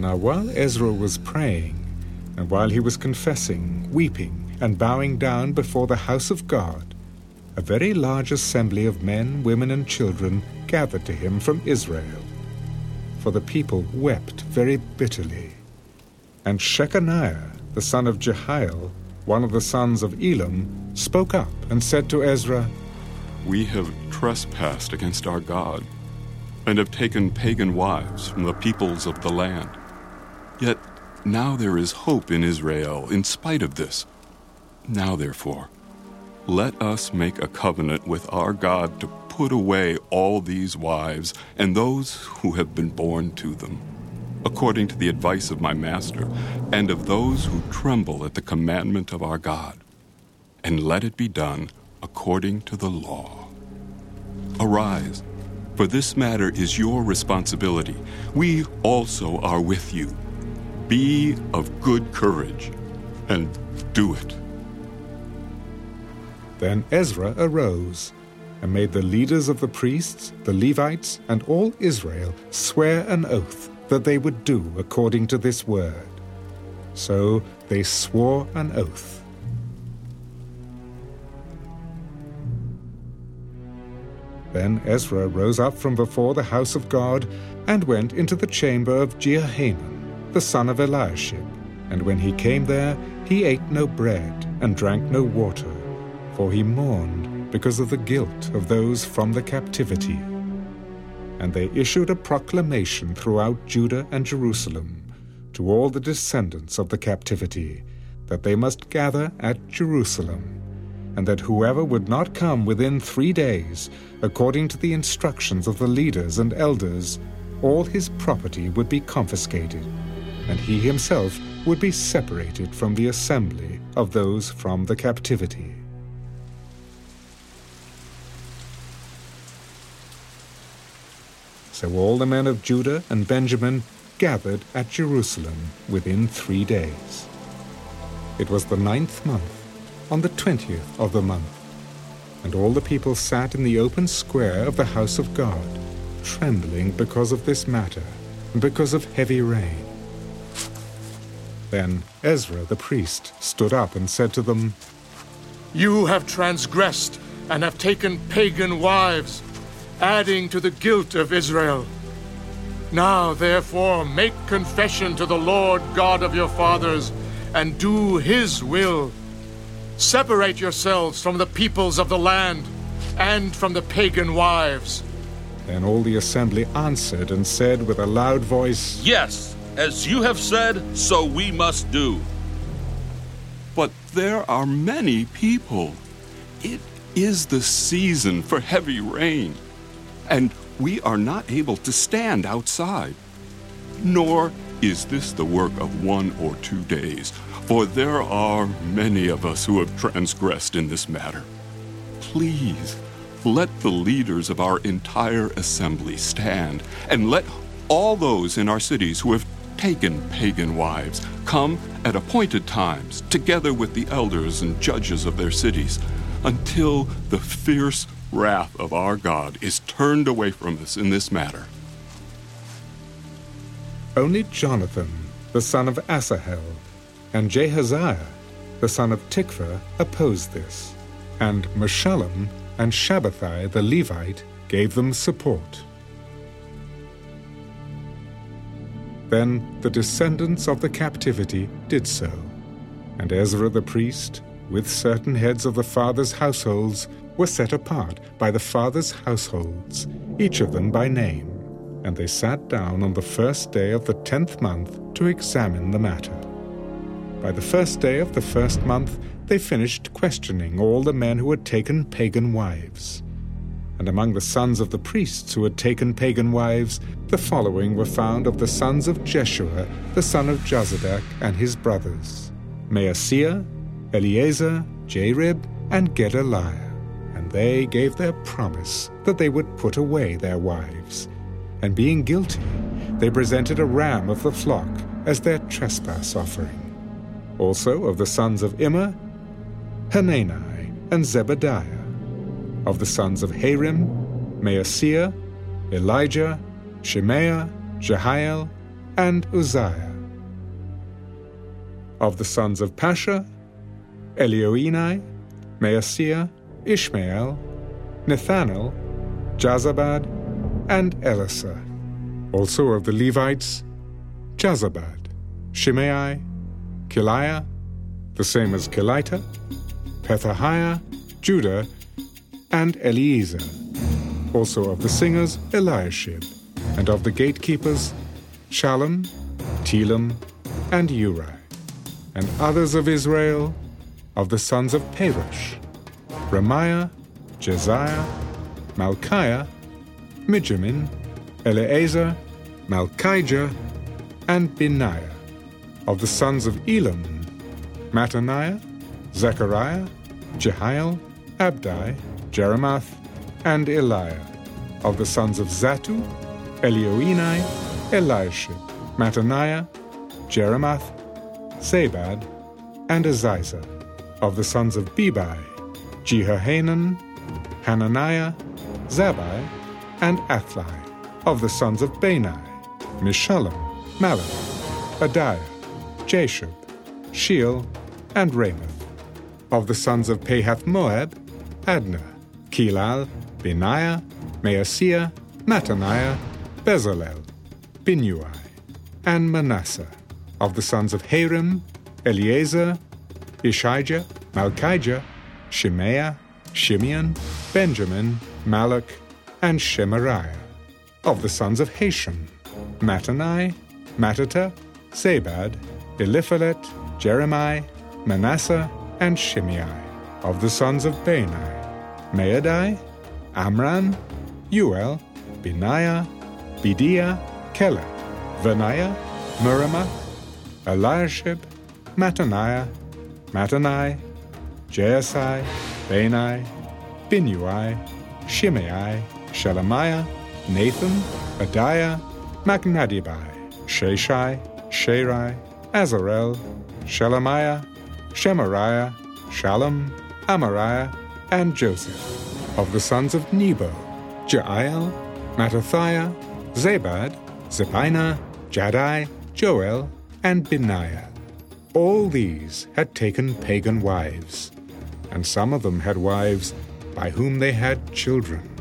Now, while Ezra was praying, and while he was confessing, weeping, and bowing down before the house of God, a very large assembly of men, women, and children gathered to him from Israel. For the people wept very bitterly. And Shechaniah, the son of Jehiel, one of the sons of Elam, spoke up and said to Ezra, We have trespassed against our God, and have taken pagan wives from the peoples of the land. Yet now there is hope in Israel in spite of this. Now, therefore, let us make a covenant with our God to put away all these wives and those who have been born to them, according to the advice of my master, and of those who tremble at the commandment of our God. And let it be done according to the law. Arise, for this matter is your responsibility. We also are with you. Be of good courage, and do it. Then Ezra arose and made the leaders of the priests, the Levites, and all Israel swear an oath that they would do according to this word. So they swore an oath. Then Ezra rose up from before the house of God and went into the chamber of Jehohanan, the son of Eliashib. And when he came there, he ate no bread and drank no water, for he mourned because of the guilt of those from the captivity. And they issued a proclamation throughout Judah and Jerusalem to all the descendants of the captivity that they must gather at Jerusalem, and that whoever would not come within three days, according to the instructions of the leaders and elders, all his property would be confiscated, and he himself would be separated from the assembly of those from the captivity. So all the men of Judah and Benjamin gathered at Jerusalem within three days. It was the ninth month, on the twentieth of the month, and all the people sat in the open square of the house of God, trembling because of this matter, and because of heavy rain. Then Ezra the priest stood up and said to them, You have transgressed and have taken pagan wives, adding to the guilt of Israel. Now, therefore, make confession to the Lord God of your fathers, and do his will. Separate yourselves from the peoples of the land, and from the pagan wives. Then all the assembly answered and said with a loud voice, Yes, as you have said, so we must do. But there are many people. It is the season for heavy rain, and we are not able to stand outside. Nor is this the work of one or two days, for there are many of us who have transgressed in this matter. Please, let the leaders of our entire assembly stand, and let all those in our cities who have taken pagan wives come at appointed times, together with the elders and judges of their cities, until the fierce wrath of our God is turned away from us in this matter. Only Jonathan, the son of Asahel, and Jahaziah, the son of Tikvah, opposed this, and Meshullam and Shabbethai the Levite gave them support. Then the descendants of the captivity did so, and Ezra the priest, with certain heads of the fathers' households, were set apart by the fathers' households, each of them by name, and they sat down on the first day of the tenth month to examine the matter. By the first day of the first month, they finished questioning all the men who had taken pagan wives. And among the sons of the priests who had taken pagan wives, the following were found of the sons of Jeshua, the son of Jozadak, and his brothers Maaseiah, Eliezer, Jarib, and Gedaliah. And they gave their promise that they would put away their wives. And being guilty, they presented a ram of the flock as their trespass offering. Also of the sons of Immer, Hanani, and Zebadiah. Of the sons of Harim, Maaseiah, Elijah, Shemaiah, Jehiel, and Uzziah. Of the sons of Pashhur, Elioenai, Maaseiah, Ishmael, Nethanel, Jozabad, and Elasah. Also of the Levites, Jozabad, Shimei, Kelaiah, the same as Kelita, Pethahiah, Judah, and Eliezer. Also of the singers, Eliashib, and of the gatekeepers, Shallum, Telem, and Uri, and others of Israel, of the sons of Parosh, Ramiah, Jeziah, Malchiah, Mijamin, Eleazar, Malchijah, and Benaiah, of the sons of Elam, Mattaniah, Zechariah, Jehiel, Abdi, Jeremoth, and Eliah, of the sons of Zattu, Elioenai, Eliashib, Mattaniah, Jeremoth, Zabad, and Aziza, of the sons of Bebai, Jehohanan, Hananiah, Zabbai, and Athlai, of the sons of Bani, Meshullam, Malluch, Adaiah, Jashub, Sheal, and Ramoth, of the sons of Pahath Moab, Adna, Chelal, Benaiah, Maaseiah, Mattaniah, Bezalel, Binnui, and Manasseh, of the sons of Harim, Eliezer, Ishijah, Malchijah, Shemaiah, Shimeon, Benjamin, Malluch, and Shemariah, of the sons of Hashum, Mattenai, Mattattah, Zabad, Eliphelet, Jeremai, Manasseh, and Shimei, of the sons of Bani, Maadai, Amram, Uel, Benaiah, Bedeiah, Cheluh, Vaniah, Meremoth, Eliashib, Mattaniah, Mattenai, Jaasai, Bani, Binnui, Shimei, Shelemiah, Nathan, Adaiah, Machnadebai, Shashai, Sharai, Azarel, Shelemiah, Shemariah, Shallum, Amariah, and Joseph, of the sons of Nebo, Jeiel, Mattithiah, Zabad, Zebina, Jaddai, Joel, and Benaiah. All these had taken pagan wives, and some of them had wives by whom they had children.